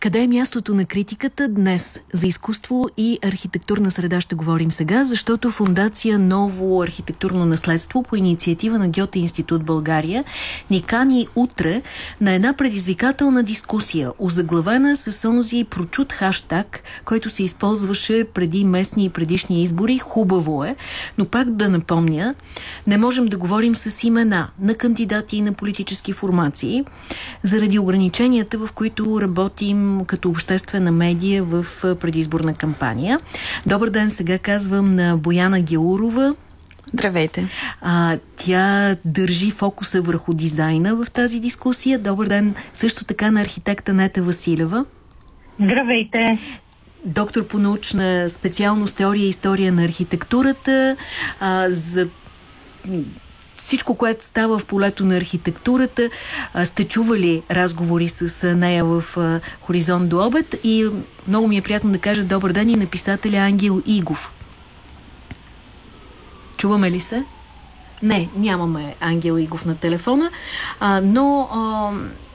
Къде е мястото на критиката днес? За изкуство и архитектурна среда ще говорим сега, защото Фундация Ново архитектурно наследство по инициатива на Гьоте Институт България ни кани утре на една предизвикателна дискусия, озаглавена с онзи прочут хаштаг, който се използваше преди местни и предишни избори. Хубаво е, но пак да напомня, не можем да говорим с имена на кандидати и на политически формации, заради ограниченията, в които работим като обществена медия в предизборна кампания. Добър ден, сега казвам на Бояна Геурова. Здравейте. А, тя държи фокуса върху дизайна в тази дискусия. Добър ден също така на архитекта Нета Василева. Здравейте. Доктор по научна специалност теория и история на архитектурата. А, за всичко, което става в полето на архитектурата. Сте чували разговори с нея в Хоризонт до обед и много ми е приятно да кажа добър ден и на писателя Ангел Игов. Чуваме ли се? Не, нямаме Ангел Игов на телефона, а, но... А,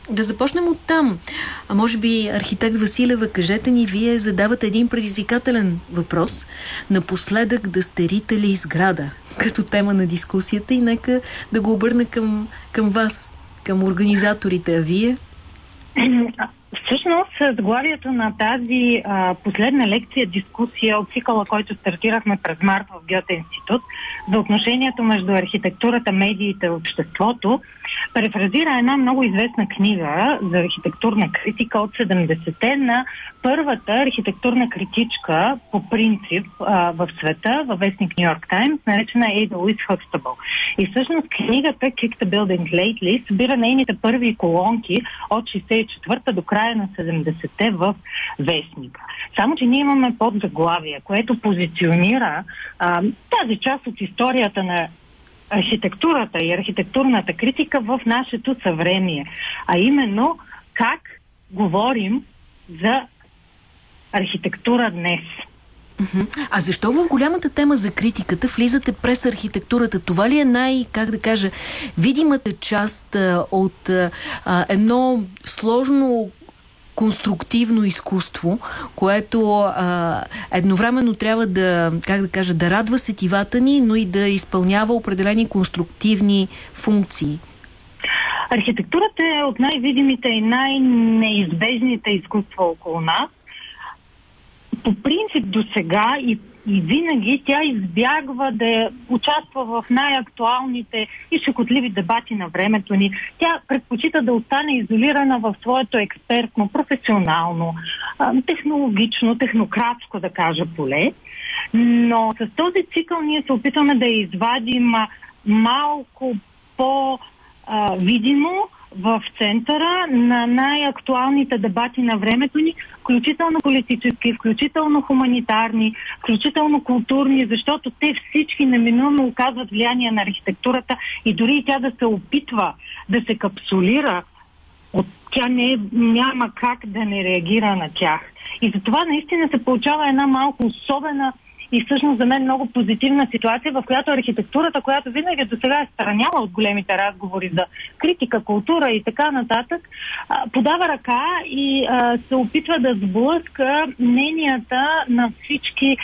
да започнем от там. А може би, архитект Василева, кажете ни, вие задавате един предизвикателен въпрос. Напоследък да стерите ли сграда като тема на дискусията и нека да го обърна към, към вас, към организаторите. А вие? Всъщност, заглавието на тази а, последна лекция, дискусия от цикъла, който стартирахме през март в Гьоте институт, за отношението между архитектурата, медиите и обществото, префразира една много известна книга за архитектурна критика от 70-те на първата архитектурна критичка по принцип а, в света, във вестник Нью Йорк Таймс, наречена Ейда Луис Хъкстабъл. И всъщност книгата Kick the Building Lately събира нейните първи колонки от 64-та до края на 70-те в вестника. Само, че ние имаме подзаглавие, което позиционира а, тази част от историята на архитектурата и архитектурната критика в нашето съвремие. А именно как говорим за архитектура днес. А защо в голямата тема за критиката влизате през архитектурата? Това ли е най, как да кажа, видимата част от едно сложно конструктивно изкуство, което а, едновременно трябва да, как да кажа, да радва сетивата ни, но и да изпълнява определени конструктивни функции. Архитектурата е от най-видимите и най-неизбежните изкуства около нас. По принцип до сега и и винаги тя избягва да участва в най-актуалните и шекотливи дебати на времето ни. Тя предпочита да остане изолирана в своето експертно, професионално, технологично, технократско, да кажа поле. Но с този цикъл ние се опитваме да извадим малко по-видимо в центъра на най-актуалните дебати на времето ни, включително политически, включително хуманитарни, включително културни, защото те всички неминуемо оказват влияние на архитектурата и дори и тя да се опитва да се капсулира от тя не, няма как да не реагира на тях. И затова наистина се получава една малко особена и всъщност за мен много позитивна ситуация, в която архитектурата, която винаги до сега е страняла от големите разговори за критика, култура и така нататък, подава ръка и се опитва да сблъска мненията на всички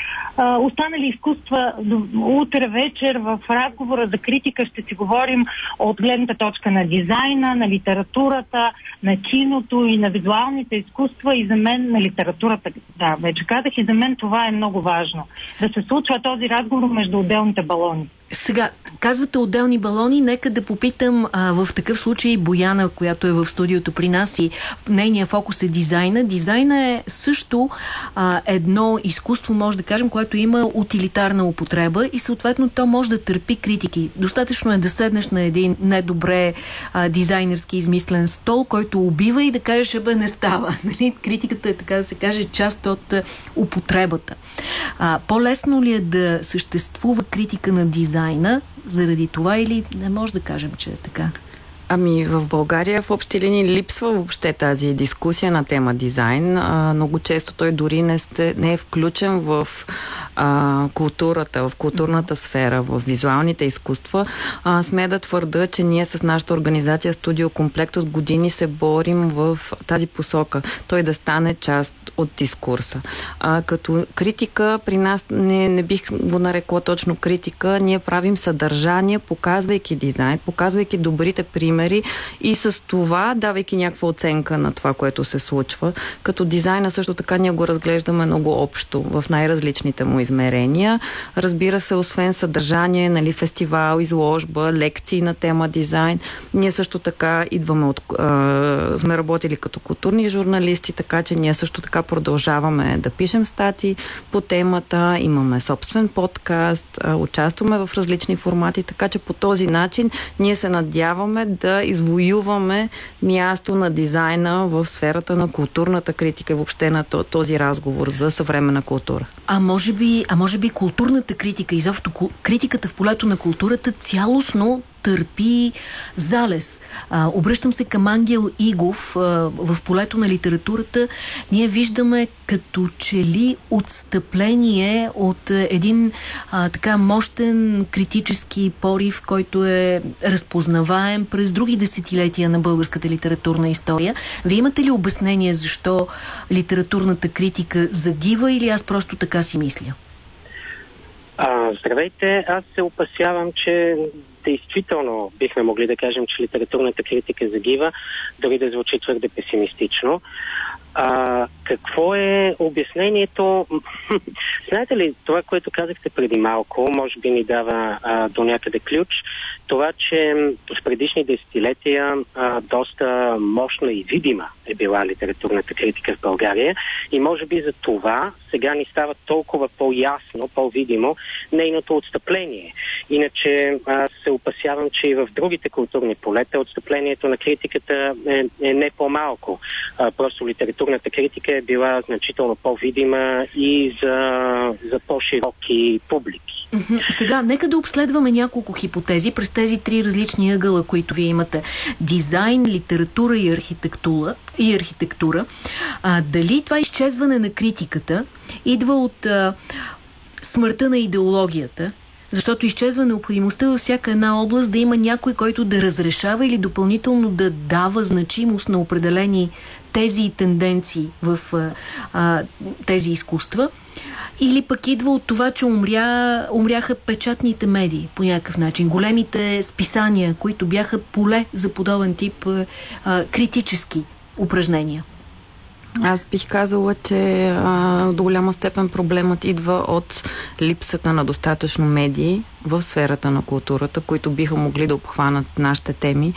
останали изкуства. Утре вечер в разговора за критика ще си говорим от гледната точка на дизайна, на литературата, на киното и на визуалните изкуства и за мен на литературата. Да, вече казах и за мен това е много важно да се случва този разговор между отделните балони. Сега, казвате отделни балони, нека да попитам а, в такъв случай Бояна, която е в студиото при нас и нейния фокус е дизайна. Дизайна е също а, едно изкуство, може да кажем, което има утилитарна употреба и съответно то може да търпи критики. Достатъчно е да седнеш на един недобре а, дизайнерски измислен стол, който убива и да кажеш, бе, не става. Нали? Критиката е, така да се каже, част от а, употребата. По-лесно ли е да съществува критика на дизайна? Дизайна заради това или не може да кажем, че е така? Ами в България в общи линии липсва въобще тази дискусия на тема дизайн. А, много често той дори не, сте, не е включен в а, културата, в културната сфера, в визуалните изкуства. А, сме да твърда, че ние с нашата организация Студио Комплект от години се борим в тази посока. Той да стане част от дискурса. А, като критика при нас не, не бих го нарекла точно критика. Ние правим съдържание, показвайки дизайн, показвайки добрите примери и с това давайки някаква оценка на това, което се случва. Като дизайна също така ние го разглеждаме много общо в най-различните му измерения. Разбира се, освен съдържание, нали, фестивал, изложба, лекции на тема дизайн, ние също така идваме от... А, сме работили като културни журналисти, така че ние също така продължаваме да пишем стати по темата, имаме собствен подкаст, а, участваме в различни формати, така че по този начин ние се надяваме да извоюваме място на дизайна в сферата на културната критика, въобще на този разговор за съвременна култура. А може би а може би културната критика, изобщо критиката в полето на културата цялостно търпи залез. А, обръщам се към Ангел Игов а, в полето на литературата. Ние виждаме като че ли отстъпление от един а, така мощен критически порив, който е разпознаваем през други десетилетия на българската литературна история. Вие имате ли обяснение защо литературната критика загива или аз просто така си мисля? А, здравейте, аз се опасявам, че действително бихме могли да кажем, че литературната критика загива, дори да звучи твърде песимистично. А, какво е обяснението? Знаете ли, това, което казахте преди малко, може би ни дава а, до някъде ключ. Това, че в предишни десетилетия а, доста мощна и видима е била литературната критика в България и може би за това сега ни става толкова по-ясно, по-видимо нейното отстъпление. Иначе аз се опасявам, че и в другите културни полета отстъплението на критиката е, е не по-малко. А, просто литературната критика е била значително по-видима и за, за по-широки публики. Сега, нека да обследваме няколко хипотези през тези три различни ъгъла, които вие имате. Дизайн, литература и архитектура. И архитектура. А, дали това изчезване на критиката идва от а, смъртта на идеологията, защото изчезва необходимостта във всяка една област да има някой, който да разрешава или допълнително да дава значимост на определени тези тенденции в а, тези изкуства. Или пък идва от това, че умря, умряха печатните медии по някакъв начин. Големите списания, които бяха поле за подобен тип а, критически упражнения. Аз бих казала, че а, до голяма степен проблемът идва от липсата на достатъчно медии в сферата на културата, които биха могли да обхванат нашите теми.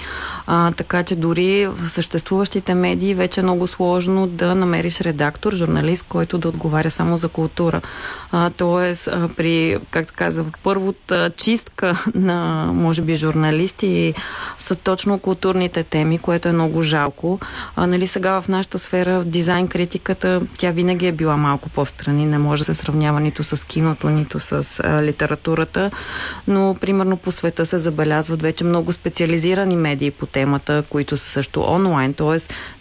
А, така че дори в съществуващите медии вече е много сложно да намериш редактор, журналист, който да отговаря само за култура. А, тоест, а, при, как каза, първата чистка на, може би, журналисти са точно културните теми, което е много жалко. А, нали, сега в нашата сфера, дизайн критиката, тя винаги е била малко по-страни. Не може да се сравнява нито с киното, нито с а, литературата но примерно по света се забелязват вече много специализирани медии по темата, които са също онлайн, т.е.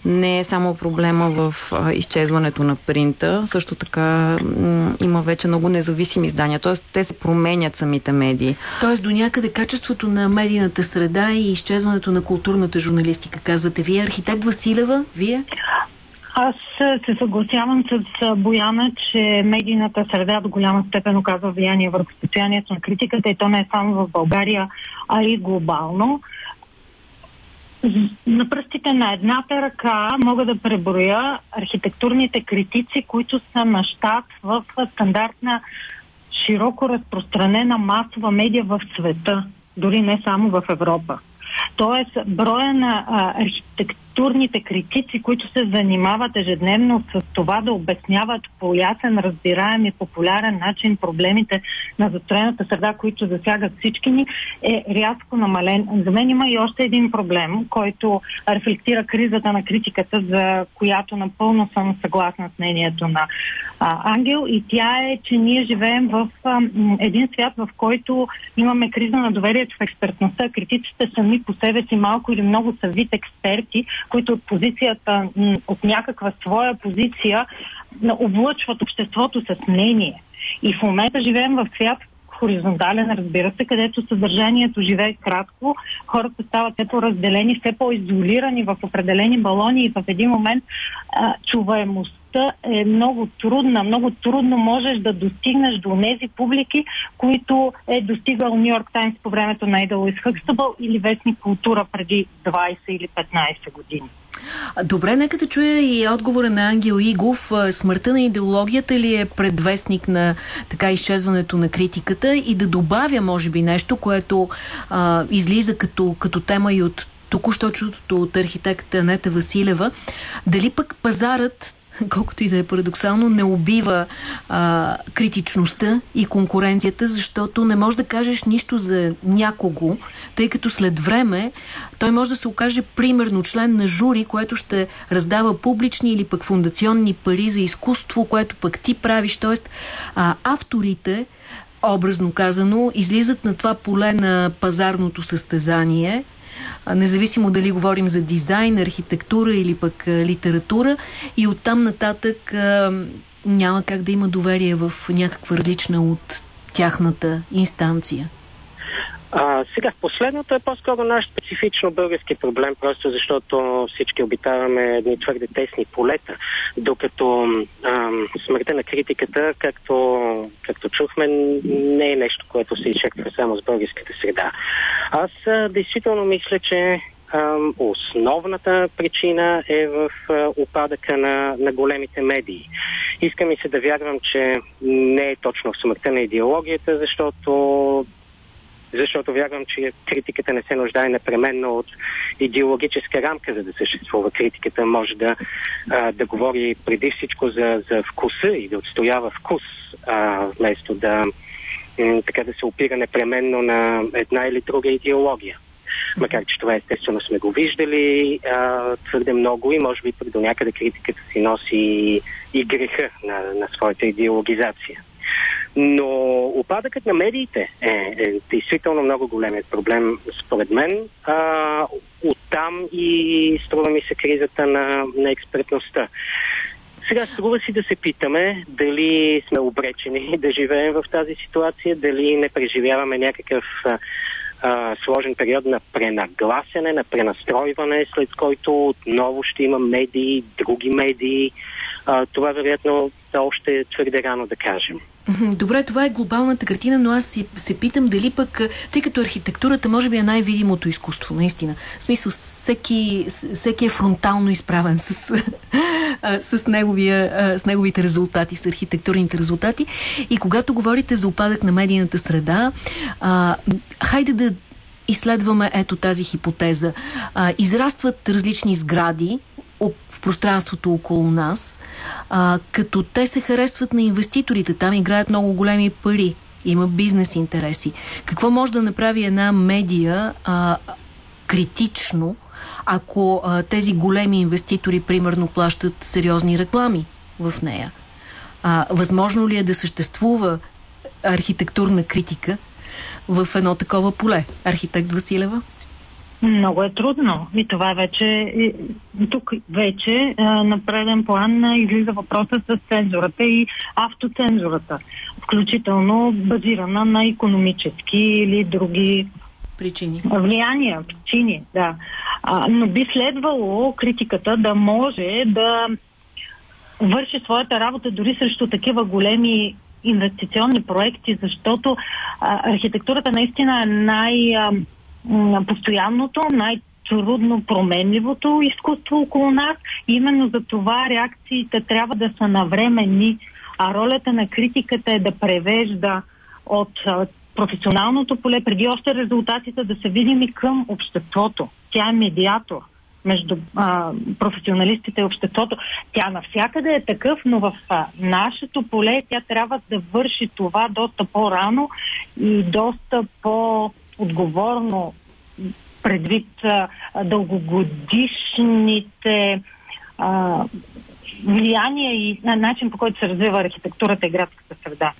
не е само проблема в а, изчезването на принта, също така м- има вече много независими издания, т.е. те се променят самите медии. Т.е. до някъде качеството на медийната среда и изчезването на културната журналистика, казвате вие. Архитект Василева, вие? Аз се съгласявам с Бояна, че медийната среда до голяма степен оказва влияние върху състоянието на критиката и то не е само в България, а и глобално. На пръстите на едната ръка мога да преброя архитектурните критици, които са на щат в стандартна широко разпространена масова медия в света, дори не само в Европа. Тоест, броя на архитект културните критици, които се занимават ежедневно с това да обясняват по ясен, разбираем и популярен начин проблемите на застроената среда, които засягат всички ни, е рязко намален. За мен има и още един проблем, който рефлектира кризата на критиката, за която напълно съм съгласна с мнението на а, Ангел и тя е, че ние живеем в а, един свят, в който имаме криза на доверието в експертността. Критиците сами по себе си малко или много са вид експерти, които от позицията, от някаква своя позиция облъчват обществото с мнение. И в момента живеем в свят, хоризонтален, разбира се, където съдържанието живее кратко, хората стават все по-разделени, все по-изолирани в определени балони и в един момент а, чуваемостта е много трудна. Много трудно можеш да достигнеш до тези публики, които е достигал Нью Йорк Таймс по времето на Идол Хъкстъбъл или Вестник Култура преди 20 или 15 години. Добре, нека да чуя и отговора на Ангел Игов. Смъртта на идеологията ли е предвестник на така изчезването на критиката и да добавя, може би, нещо, което а, излиза като, като тема и от току-що чутото от архитекта Нета Василева. Дали пък пазарът колкото и да е парадоксално, не убива а, критичността и конкуренцията, защото не можеш да кажеш нищо за някого, тъй като след време той може да се окаже примерно член на жури, което ще раздава публични или пък фундационни пари за изкуство, което пък ти правиш. Тоест, а, авторите, образно казано, излизат на това поле на пазарното състезание – независимо дали говорим за дизайн, архитектура или пък литература и оттам нататък няма как да има доверие в някаква различна от тяхната инстанция. А, сега, последното е по-скоро наш специфично български проблем, просто защото всички обитаваме едни твърде тесни полета, докато а, смъртта на критиката, както, както чухме, не е нещо, което се изчеква само с българската среда. Аз а, действително мисля, че основната причина е в а, упадъка на, на големите медии. Искам и се да вярвам, че не е точно в смъртта на идеологията, защото защото вярвам, че критиката не се нуждае непременно от идеологическа рамка, за да съществува. Критиката може да, а, да говори преди всичко за, за вкуса и да отстоява вкус, а, вместо да, така да се опира непременно на една или друга идеология. Макар, че това естествено сме го виждали а, твърде много и може би до някъде критиката си носи и греха на, на своята идеологизация. Но опадъкът на медиите е, е действително много големият проблем, според мен. А, оттам и струва ми се кризата на, на експертността. Сега струва си да се питаме дали сме обречени да живеем в тази ситуация, дали не преживяваме някакъв а, сложен период на пренагласяне, на пренастройване, след който отново ще има медии, други медии. А, това вероятно още е твърде рано да кажем. Добре, това е глобалната картина, но аз се питам дали пък, тъй като архитектурата може би е най-видимото изкуство, наистина. В смисъл, всеки, всеки е фронтално изправен с, с, неговия, с неговите резултати, с архитектурните резултати. И когато говорите за опадък на медийната среда, а, хайде да изследваме ето тази хипотеза. А, израстват различни сгради, в пространството около нас, а, като те се харесват на инвеститорите. Там играят много големи пари. Има бизнес интереси. Какво може да направи една медия а, критично, ако а, тези големи инвеститори, примерно, плащат сериозни реклами в нея? А, възможно ли е да съществува архитектурна критика в едно такова поле? Архитект Василева? Много е трудно. И това вече, тук вече на преден план излиза въпроса с цензурата и автоцензурата, включително базирана на економически или други причини. Влияния, причини, да. А, но би следвало критиката да може да върши своята работа дори срещу такива големи инвестиционни проекти, защото а, архитектурата наистина е най- а, постоянното, най-трудно променливото изкуство около нас. Именно за това реакциите трябва да са навременни, а ролята на критиката е да превежда от професионалното поле, преди още резултатите да са видими към обществото. Тя е медиатор. между а, професионалистите и обществото. Тя навсякъде е такъв, но в а, нашето поле тя трябва да върши това доста по-рано и доста по-отговорно предвид а, дългогодишните а, влияние и на начин по който се развива архитектурата и градската среда.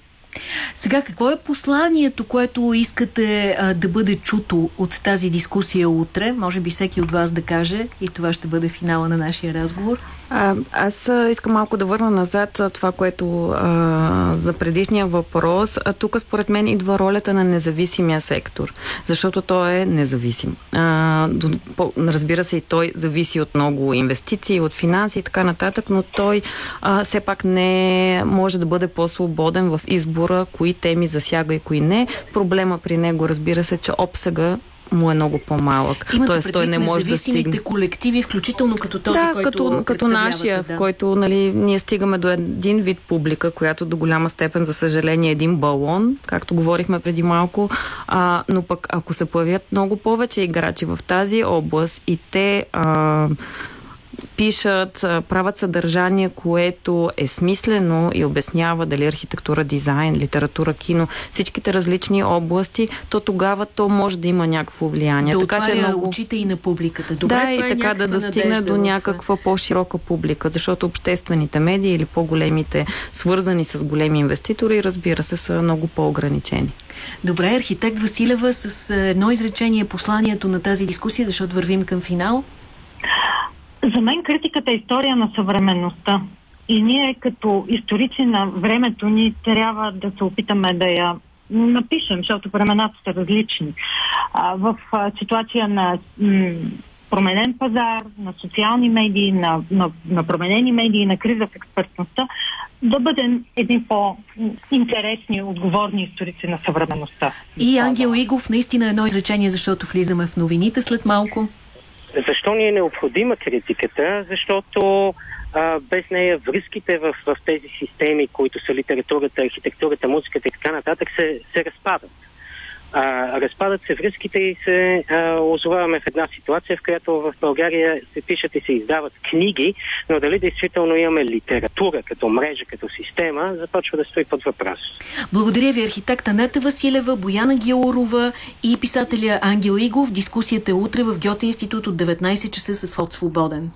Сега, какво е посланието, което искате а, да бъде чуто от тази дискусия утре? Може би всеки от вас да каже и това ще бъде финала на нашия разговор. Аз искам малко да върна назад това, което а, за предишния въпрос. А тук според мен идва ролята на независимия сектор, защото той е независим. А, разбира се, и той зависи от много инвестиции, от финанси и така нататък, но той а, все пак не може да бъде по-свободен в избора, кои теми засяга и кои не. Проблема при него, разбира се, че обсега му е много по-малък. Тоест, той не може да стигне. колективи, включително като този, да, който като, като нашия, да. в който нали, ние стигаме до един вид публика, която до голяма степен, за съжаление, е един балон, както говорихме преди малко. А, но пък, ако се появят много повече играчи в тази област и те а, пишат, правят съдържание, което е смислено и обяснява дали архитектура, дизайн, литература, кино, всичките различни области, то тогава то може да има някакво влияние. Да така, че много... очите и на публиката. Добре, да, и е така да достигне до някаква по-широка публика, защото обществените медии или по-големите, свързани с големи инвеститори, разбира се, са много по-ограничени. Добре, архитект Василева, с едно изречение посланието на тази дискусия, защото вървим към финал. За мен критиката е история на съвременността. И ние като историци на времето ни трябва да се опитаме да я напишем, защото времената са различни. А, в а, ситуация на м- променен пазар, на социални медии, на, на, на променени медии, на криза в експертността, да бъдем едни по-интересни, отговорни историци на съвременността. И Ангел Игов, наистина едно изречение, защото влизаме в новините след малко. Защо ни е необходима критиката? Защото а, без нея връзките в, в тези системи, които са литературата, архитектурата, музиката и така нататък, се, се разпадат а, разпадат се връзките и се а, озоваваме в една ситуация, в която в България се пишат и се издават книги, но дали действително имаме литература като мрежа, като система, започва да стои под въпрос. Благодаря ви, архитекта Нета Василева, Бояна Георова и писателя Ангел Игов. Дискусията е утре в Гьоте институт от 19 часа с Фот Свободен.